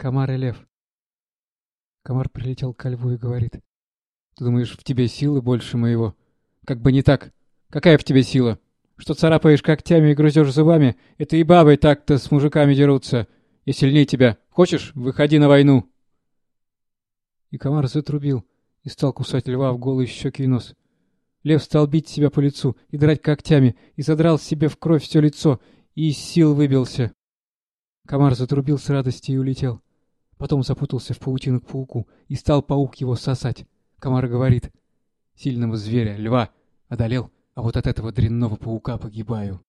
Комар и лев. Комар прилетел к льву и говорит. Ты думаешь, в тебе силы больше моего? Как бы не так. Какая в тебе сила? Что царапаешь когтями и грызешь зубами, это и бабы так-то с мужиками дерутся. Я сильнее тебя. Хочешь, выходи на войну. И комар затрубил и стал кусать льва в голые щеки и нос. Лев стал бить себя по лицу и драть когтями, и задрал себе в кровь все лицо, и из сил выбился. Комар затрубил с радости и улетел. Потом запутался в паутину к пауку, и стал паук его сосать. Комар говорит, «Сильного зверя, льва, одолел, а вот от этого дрянного паука погибаю».